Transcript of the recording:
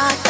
दिसानी